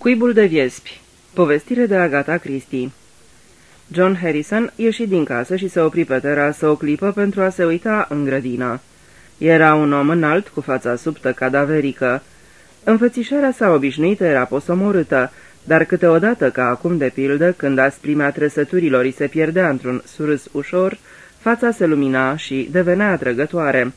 Cuibul de viespi Povestire de Agatha Christie John Harrison ieși din casă și se opri pe terasă o clipă pentru a se uita în grădină. Era un om înalt, cu fața subtă cadaverică. Înfățișarea sa obișnuită era posomorâtă, dar câteodată, ca acum de pildă, când asprimea trăsăturilor îi se pierdea într-un surâs ușor, fața se lumina și devenea atrăgătoare.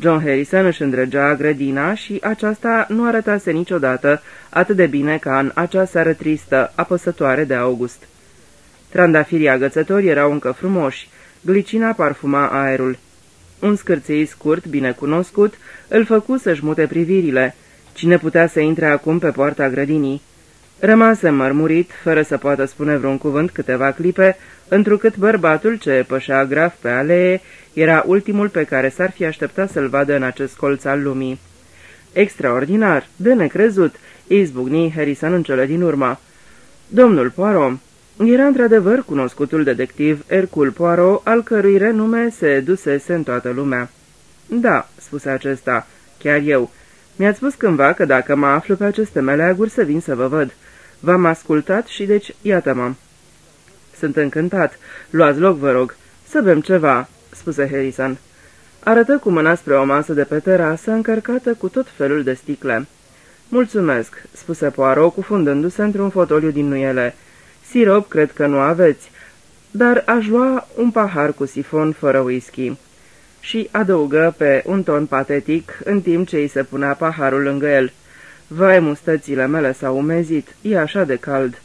John Harrison își îndrăgea grădina și aceasta nu arătase niciodată atât de bine ca în acea seară tristă, apăsătoare de august. Trandafirii agățători erau încă frumoși, glicina parfuma aerul. Un scârței scurt, bine cunoscut, îl făcu să-și mute privirile. Cine putea să intre acum pe poarta grădinii? Rămase mărmurit, fără să poată spune vreun cuvânt câteva clipe, întrucât bărbatul ce pășea graf pe alee era ultimul pe care s-ar fi așteptat să-l vadă în acest colț al lumii. Extraordinar, de necrezut, izbucni Harrison în cele din urmă. Domnul Poirot era într-adevăr cunoscutul detectiv Hercule Poirot, al cărui renume se dusese în toată lumea. Da, spuse acesta, chiar eu. Mi-ați spus cândva că dacă mă aflu pe aceste meleaguri să vin să vă văd. V-am ascultat și deci iată-mă. Sunt încântat. Luați loc, vă rog. Să bem ceva, spuse Harrison. Arătă cu mâna spre o masă de pe terasă încărcată cu tot felul de sticle. Mulțumesc, spuse Poirot, cufundându-se într-un fotoliu din nuiele. Sirop cred că nu aveți, dar aș lua un pahar cu sifon fără whisky. Și adăugă pe un ton patetic, în timp ce îi se punea paharul lângă el. Vai, mustățile mele s-au umezit, e așa de cald.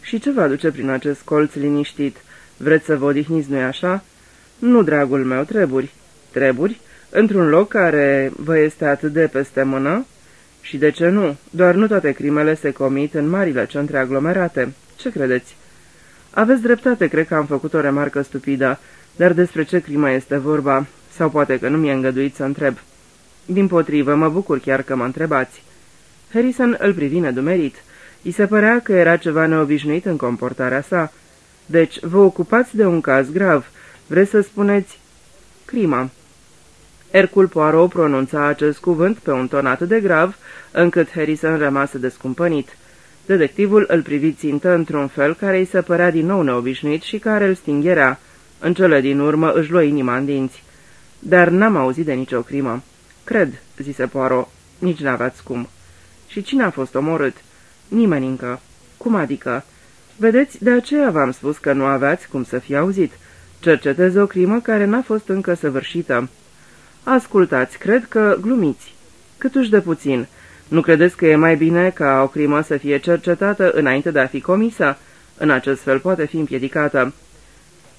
Și ce va duce prin acest colț liniștit? Vreți să vă odihniți, nu-i așa?" Nu, dragul meu, treburi." Treburi? Într-un loc care vă este atât de peste mână?" Și de ce nu? Doar nu toate crimele se comit în marile centre aglomerate. Ce credeți?" Aveți dreptate, cred că am făcut o remarcă stupidă, dar despre ce crimă este vorba? Sau poate că nu mi-e îngăduit să întreb." Din potrivă, mă bucur chiar că mă întrebați." Harrison îl privi nedumerit. I se părea că era ceva neobișnuit în comportarea sa. Deci, vă ocupați de un caz grav. Vreți să spuneți... Crima. Hercul Poirot pronunța acest cuvânt pe un ton atât de grav, încât Harrison rămase descumpănit. Detectivul îl privi țintă într-un fel care îi se părea din nou neobișnuit și care îl stingherea. În cele din urmă își luă inima în dinți. Dar n-am auzit de nicio crimă. Cred, zise Poirot, nici n-aveați cum. Și cine a fost omorât? Nimeni încă. Cum adică? Vedeți, de aceea v-am spus că nu aveați cum să fie auzit. Cercetez o crimă care n-a fost încă săvârșită. Ascultați, cred că glumiți. Câtuși de puțin. Nu credeți că e mai bine ca o crimă să fie cercetată înainte de a fi comisă? În acest fel poate fi împiedicată.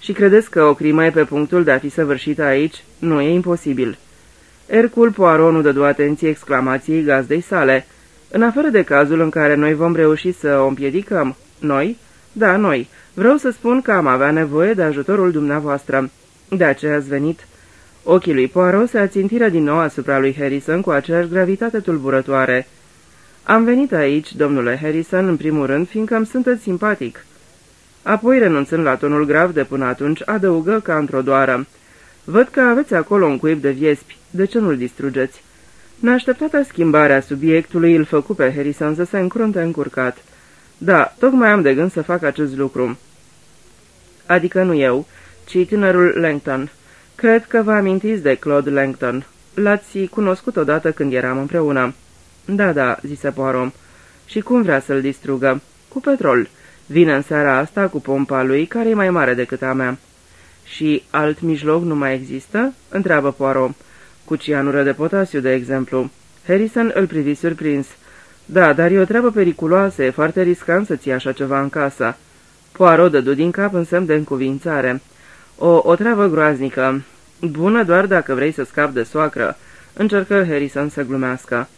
Și credeți că o crimă e pe punctul de a fi săvârșită aici? Nu e imposibil. Ercul Poirot nu dădu atenție exclamației gazdei sale. În afară de cazul în care noi vom reuși să o împiedicăm. Noi? Da, noi. Vreau să spun că am avea nevoie de ajutorul dumneavoastră. De aceea ați venit. Ochii lui Poirot se ațintiră din nou asupra lui Harrison cu aceeași gravitate tulburătoare. Am venit aici, domnule Harrison, în primul rând, fiindcă îmi sunteți simpatic." Apoi, renunțând la tonul grav de până atunci, adăugă ca într-o doară. Văd că aveți acolo un cuib de viespi. De ce nu-l distrugeți?" Neașteptată schimbarea subiectului îl făcu pe Harrison să se încrunte încurcat. Da, tocmai am de gând să fac acest lucru." Adică nu eu, ci tânărul Langton. Cred că vă amintiți de Claude Langton. L-ați cunoscut odată când eram împreună." Da, da," zise Poirot. Și cum vrea să-l distrugă?" Cu petrol. Vine în seara asta cu pompa lui, care e mai mare decât a mea." Și alt mijloc nu mai există?" întreabă Poirot. Cu cianură de potasiu, de exemplu." Harrison îl privi surprins. Da, dar e o treabă periculoasă, e foarte riscant să ții așa ceva în casă." Poirot dădu din cap în semn de încuvințare. O, o treabă groaznică. Bună doar dacă vrei să scapi de soacră." Încercă Harrison să glumească.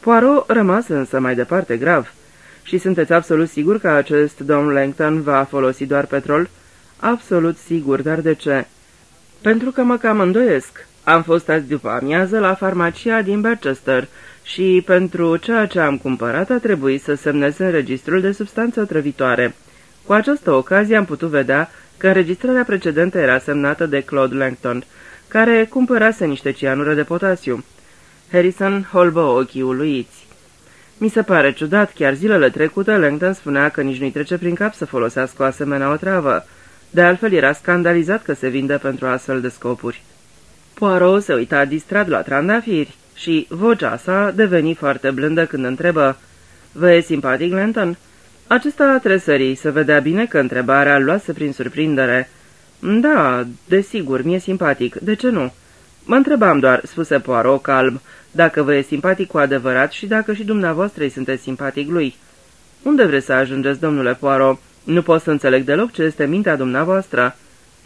Poirot rămas însă mai departe grav. Și sunteți absolut sigur că acest domn Langton va folosi doar petrol?" Absolut sigur, dar de ce?" Pentru că mă cam îndoiesc. Am fost azi după amiază la farmacia din Barchester și pentru ceea ce am cumpărat a trebuit să semnez în registrul de substanță otrăvitoare. Cu această ocazie am putut vedea că înregistrarea precedentă era semnată de Claude Langton, care cumpărase niște cianură de potasiu. Harrison holbă ochii uluiți. Mi se pare ciudat, chiar zilele trecute Langton spunea că nici nu-i trece prin cap să folosească o asemenea otravă. De altfel era scandalizat că se vinde pentru astfel de scopuri. Poirot se uita distrat la trandafiri și vocea sa deveni foarte blândă când întrebă Vă e simpatic, Lenton?" Acesta tresării să vedea bine că întrebarea luase prin surprindere. Da, desigur, mi-e simpatic. De ce nu?" Mă întrebam doar," spuse Poirot calm, dacă vă e simpatic cu adevărat și dacă și dumneavoastră îi sunteți simpatic lui." Unde vreți să ajungeți, domnule Poirot? Nu pot să înțeleg deloc ce este mintea dumneavoastră."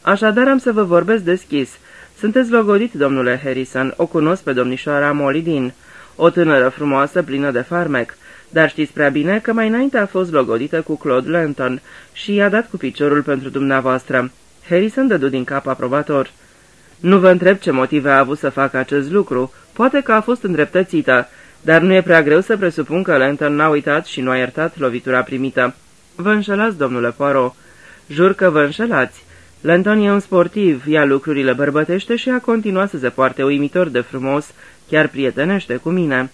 Așadar am să vă vorbesc deschis. Sunteți logodit, domnule Harrison, o cunosc pe domnișoara Molly o tânără frumoasă, plină de farmec, dar știți prea bine că mai înainte a fost logodită cu Claude Lenton și i-a dat cu piciorul pentru dumneavoastră. Harrison dădu din cap aprobator. Nu vă întreb ce motive a avut să facă acest lucru, poate că a fost îndreptățită, dar nu e prea greu să presupun că Lenton n-a uitat și nu a iertat lovitura primită. Vă înșelați, domnule Poirot. Jur că vă înșelați. Lenton e un sportiv, ia lucrurile bărbătește și a continuat să se poarte uimitor de frumos, chiar prietenește cu mine.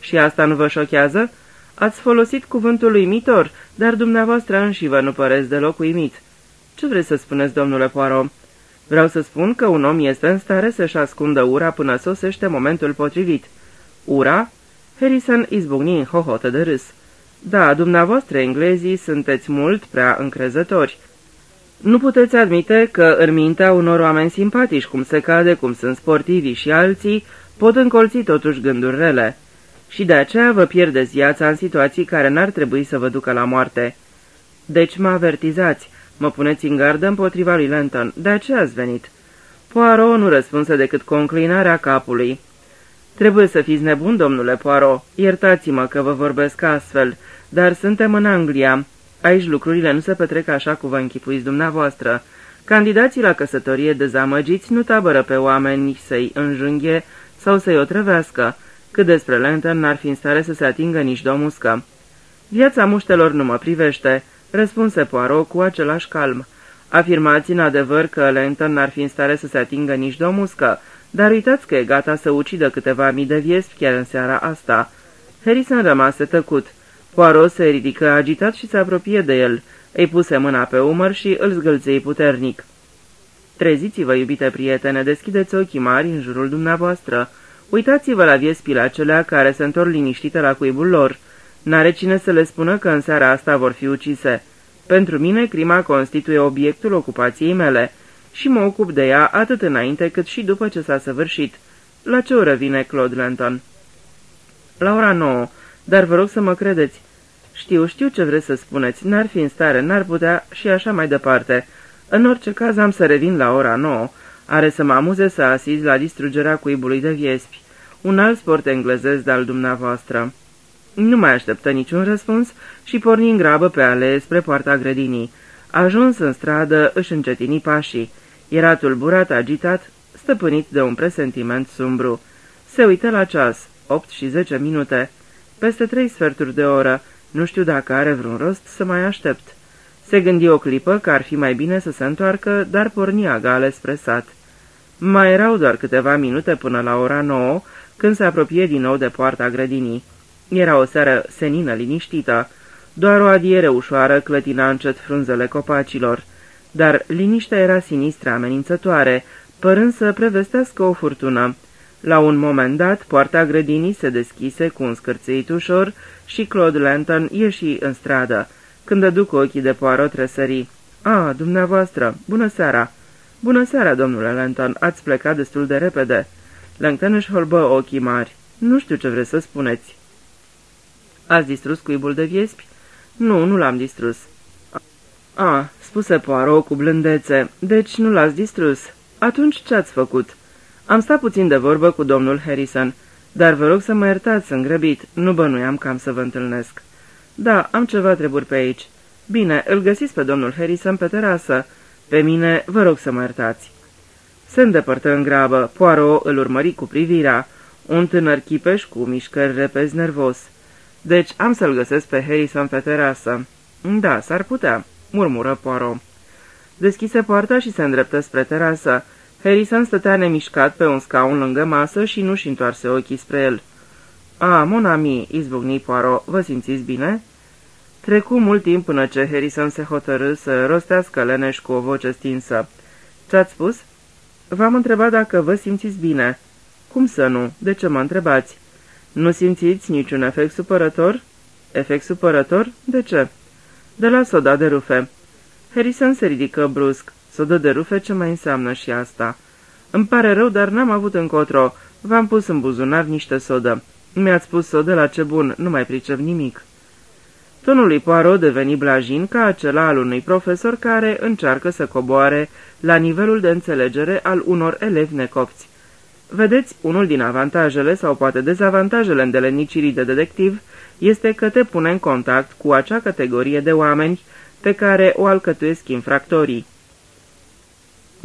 Și asta nu vă șochează? Ați folosit cuvântul uimitor, dar dumneavoastră înși vă nu păreți deloc uimit. Ce vreți să spuneți, domnule Poirot? Vreau să spun că un om este în stare să-și ascundă ura până sosește momentul potrivit. Ura? Harrison izbucni în hohotă de râs. Da, dumneavoastră, englezii, sunteți mult prea încrezători. Nu puteți admite că în mintea unor oameni simpatici, cum se cade, cum sunt sportivii și alții, pot încolți totuși gânduri rele. Și de aceea vă pierdeți viața în situații care n-ar trebui să vă ducă la moarte. Deci mă avertizați, mă puneți în gardă împotriva lui Lenton, de aceea ați venit. Poirot nu răspunse decât cu înclinarea capului. Trebuie să fiți nebun, domnule Poirot, iertați-mă că vă vorbesc astfel, dar suntem în Anglia. Aici lucrurile nu se petrec așa cum vă închipuiți dumneavoastră. Candidații la căsătorie dezamăgiți nu tabără pe oameni să-i înjunghe sau să-i otrăvească, cât despre Lantern n-ar fi în stare să se atingă nici de o muscă. Viața muștelor nu mă privește, răspunse Poirot cu același calm. Afirmați în adevăr că Lantern n-ar fi în stare să se atingă nici de o muscă, dar uitați că e gata să ucidă câteva mii de viespi chiar în seara asta. Harrison rămase tăcut. Poirot se ridică agitat și se apropie de el. Îi puse mâna pe umăr și îl zgâlței puternic. Treziți-vă, iubite prietene, deschideți ochii mari în jurul dumneavoastră. Uitați-vă la viespile acelea care se întorc liniștite la cuibul lor. N-are cine să le spună că în seara asta vor fi ucise. Pentru mine, crima constituie obiectul ocupației mele și mă ocup de ea atât înainte cât și după ce s-a săvârșit. La ce oră vine Claude Lenton? La ora nouă, dar vă rog să mă credeți. Știu, știu ce vreți să spuneți, n-ar fi în stare, n-ar putea și așa mai departe. În orice caz am să revin la ora nouă. Are să mă amuze să asizi la distrugerea cuibului de viespi. Un alt sport englezesc de-al dumneavoastră. Nu mai așteptă niciun răspuns și porni în grabă pe ale spre poarta grădinii. Ajuns în stradă, își încetini pașii. Era tulburat, agitat, stăpânit de un presentiment sumbru. Se uită la ceas, opt și zece minute. Peste trei sferturi de oră, nu știu dacă are vreun rost să mai aștept. Se gândi o clipă că ar fi mai bine să se întoarcă, dar porni agale spre sat. Mai erau doar câteva minute până la ora nouă, când se apropie din nou de poarta grădinii. Era o seară senină liniștită, doar o adiere ușoară clătina încet frunzele copacilor, dar liniștea era sinistră amenințătoare, părând să prevestească o furtună. La un moment dat, poarta grădinii se deschise cu un scârțeit ușor și Claude Lanton ieși în stradă. Când dădu cu ochii de poară tresării. A, dumneavoastră, bună seara!" Bună seara, domnule Lanton, ați plecat destul de repede." Langton își holbă ochii mari. Nu știu ce vreți să spuneți." Ați distrus cuibul de viespi?" Nu, nu l-am distrus." A, spuse Poirot cu blândețe, deci nu l-ați distrus. Atunci ce ați făcut?" Am stat puțin de vorbă cu domnul Harrison, dar vă rog să mă iertați îngrăbit, nu bănuiam cam să vă întâlnesc." Da, am ceva treburi pe aici." Bine, îl găsiți pe domnul Harrison pe terasă. Pe mine vă rog să mă iertați." Se îndepărtă în grabă, Poirot îl urmări cu privirea, un tânăr chipeș cu mișcări repezi nervos. Deci am să-l găsesc pe Harrison pe terasă." Da, s-ar putea," murmură Poirot. Deschise poarta și se îndreptă spre terasă. Harrison stătea nemișcat pe un scaun lângă masă și nu-și întoarse ochii spre el. A, Monami, izbucni Poirot, vă simțiți bine?" Trecu mult timp până ce Harrison se hotărâ să rostească leneș cu o voce stinsă. Ce-ați spus?" V-am întrebat dacă vă simțiți bine." Cum să nu? De ce mă întrebați?" Nu simțiți niciun efect supărător?" Efect supărător? De ce?" De la soda de rufe." Harrison se ridică brusc. Sodă de rufe ce mai înseamnă și asta?" Îmi pare rău, dar n-am avut încotro. V-am pus în buzunar niște sodă. Mi-ați spus sodă la ce bun, nu mai pricep nimic." Tonul lui Poirot deveni blajin ca acela al unui profesor care încearcă să coboare la nivelul de înțelegere al unor elevi necopți. Vedeți, unul din avantajele sau poate dezavantajele îndelenicirii de detectiv este că te pune în contact cu acea categorie de oameni pe care o alcătuiesc infractorii.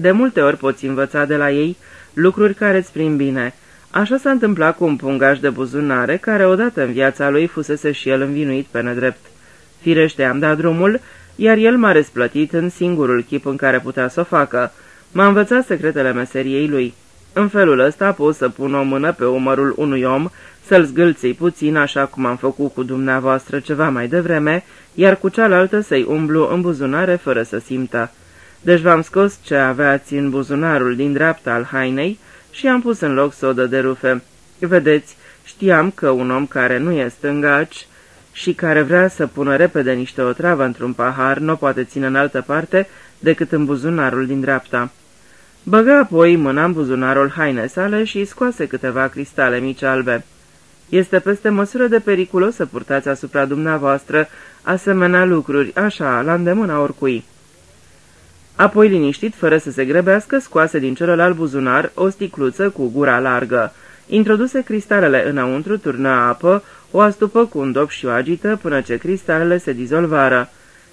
De multe ori poți învăța de la ei lucruri care îți prind bine. Așa s-a întâmplat cu un pungaș de buzunare care odată în viața lui fusese și el învinuit pe nedrept. Firește, am dat drumul, iar el m-a răsplătit în singurul chip în care putea să o facă. M-a învățat secretele meseriei lui. În felul ăsta pot să pun o mână pe umărul unui om, să-l zgâlței puțin așa cum am făcut cu dumneavoastră ceva mai devreme, iar cu cealaltă să-i umblu în buzunare fără să simtă. Deci v-am scos ce aveați în buzunarul din dreapta al hainei și am pus în loc sodă de rufe. Vedeți, știam că un om care nu e stângaci și care vrea să pună repede niște otravă într-un pahar nu poate ține în altă parte decât în buzunarul din dreapta. Băga apoi mâna în buzunarul haine sale și scoase câteva cristale mici albe. Este peste măsură de periculos să purtați asupra dumneavoastră asemenea lucruri, așa, la îndemâna oricui. Apoi, liniștit, fără să se grăbească, scoase din celălalt buzunar o sticluță cu gura largă. Introduse cristalele înăuntru, turnă apă, o astupă cu un dop și o agită până ce cristalele se dizolvară.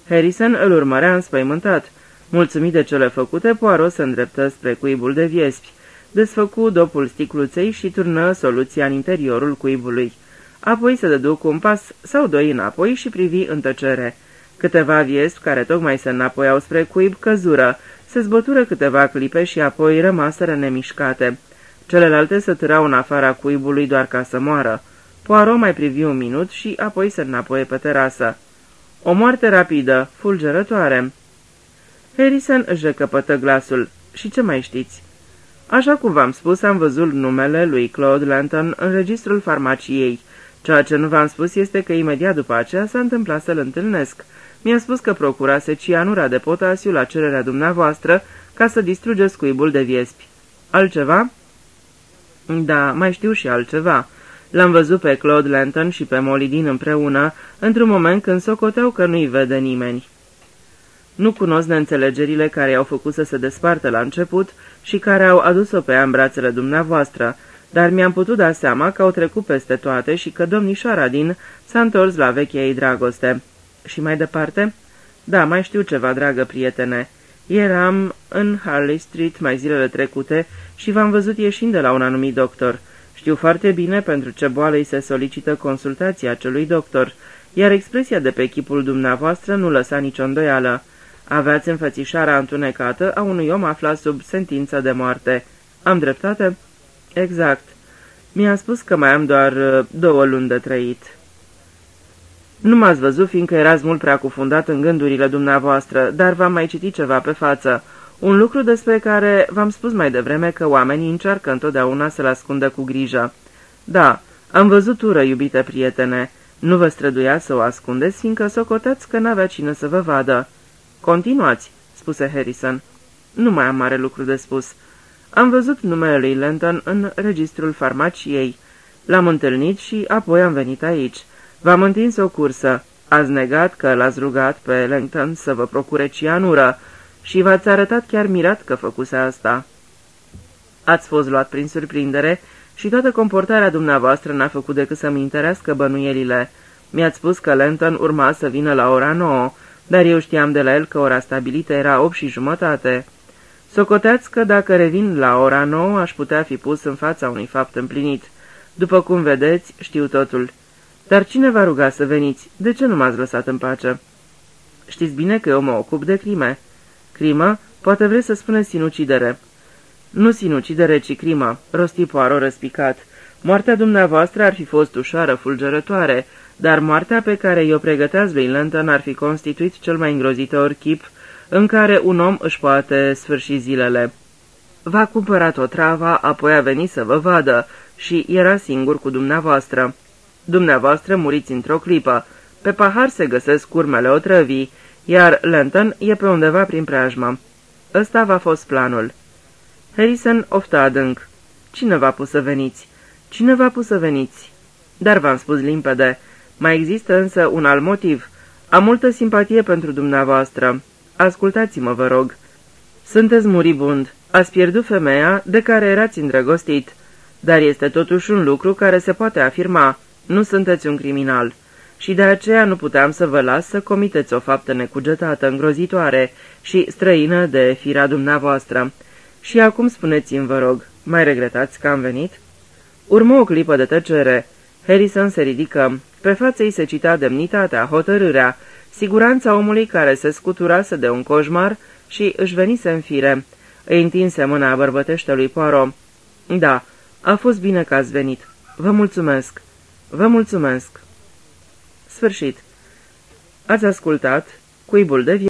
Harrison îl urmărea înspăimântat. Mulțumit de cele făcute, Poirot se îndreptă spre cuibul de viespi. Desfăcu dopul sticluței și turnă soluția în interiorul cuibului. Apoi se dădu cu un pas sau doi înapoi și privi în tăcere. Câteva viespi care tocmai se înapoiau spre cuib căzură, se zbătură câteva clipe și apoi rămaseră nemișcate. Celelalte se târau în afara cuibului doar ca să moară. Poirot mai privi un minut și apoi se înapoie pe terasă. O moarte rapidă, fulgerătoare. Harrison își recăpătă glasul. Și ce mai știți? Așa cum v-am spus, am văzut numele lui Claude Lanton în registrul farmaciei. Ceea ce nu v-am spus este că imediat după aceea s-a întâmplat să-l întâlnesc. Mi-a spus că procurase cianura de potasiu la cererea dumneavoastră ca să distrugeți cuibul de viespi. Altceva? Da, mai știu și altceva. L-am văzut pe Claude Lanton și pe Molly împreună, într-un moment când socoteau că nu-i vede nimeni. Nu cunosc neînțelegerile care i-au făcut să se despartă la început și care au adus-o pe ea în brațele dumneavoastră, dar mi-am putut da seama că au trecut peste toate și că domnișoara din s-a întors la vechea ei dragoste. Și mai departe? Da, mai știu ceva, dragă prietene. Eram în Harley Street mai zilele trecute și v-am văzut ieșind de la un anumit doctor. Știu foarte bine pentru ce boală îi se solicită consultația acelui doctor, iar expresia de pe chipul dumneavoastră nu lăsa nicio îndoială. Aveați înfățișarea întunecată a unui om aflat sub sentință de moarte. Am dreptate? Exact. Mi-a spus că mai am doar uh, două luni de trăit. Nu m-ați văzut, fiindcă erați mult prea cufundat în gândurile dumneavoastră, dar v-am mai citit ceva pe față. Un lucru despre care v-am spus mai devreme că oamenii încearcă întotdeauna să-l ascundă cu grijă. Da, am văzut ură, iubite prietene. Nu vă străduia să o ascundeți, fiindcă socoteați că n-avea cine să vă vadă. Continuați, spuse Harrison. Nu mai am mare lucru de spus. Am văzut numele lui Lenton în registrul farmaciei. L-am întâlnit și apoi am venit aici. V-am întins o cursă. Ați negat că l-ați rugat pe Langton să vă procure cianură și v-ați arătat chiar mirat că făcuse asta. Ați fost luat prin surprindere și toată comportarea dumneavoastră n-a făcut decât să-mi interescă bănuielile. Mi-ați spus că Lenton urma să vină la ora nouă, dar eu știam de la el că ora stabilită era 8 și jumătate. Socoteați că dacă revin la ora nouă, aș putea fi pus în fața unui fapt împlinit. După cum vedeți, știu totul. Dar cine va ruga să veniți? De ce nu m-ați lăsat în pace? Știți bine că eu mă ocup de crime. Crimă? Poate vreți să spuneți sinucidere. Nu sinucidere, ci crimă, rosti Poirot răspicat. Moartea dumneavoastră ar fi fost ușoară, fulgerătoare, dar moartea pe care i-o pregăteați lui Lenton ar fi constituit cel mai îngrozitor chip în care un om își poate sfârși zilele. V-a cumpărat o travă, apoi a venit să vă vadă și era singur cu dumneavoastră. Dumneavoastră muriți într-o clipă. Pe pahar se găsesc urmele otrăvii, iar Lenton e pe undeva prin preajmă. Ăsta va fost planul. Harrison oftă adânc. Cine v-a pus să veniți? Cine v-a pus să veniți? Dar v-am spus limpede. Mai există însă un alt motiv. Am multă simpatie pentru dumneavoastră. Ascultați-mă, vă rog. Sunteți muribund. Ați pierdut femeia de care erați îndrăgostit. Dar este totuși un lucru care se poate afirma. Nu sunteți un criminal. Și de aceea nu puteam să vă las să comiteți o faptă necugetată, îngrozitoare și străină de firea dumneavoastră. Și acum spuneți-mi, vă rog, mai regretați că am venit?" Urmă o clipă de tăcere. Harrison se ridică. Pe față îi se cita demnitatea, hotărârea, siguranța omului care se scuturase de un coșmar și își venise în fire. Îi întinse mâna bărbăteștelui Poirot. Da, a fost bine că ați venit. Vă mulțumesc. Vă mulțumesc. Sfârșit. Ați ascultat Cuibul de viață.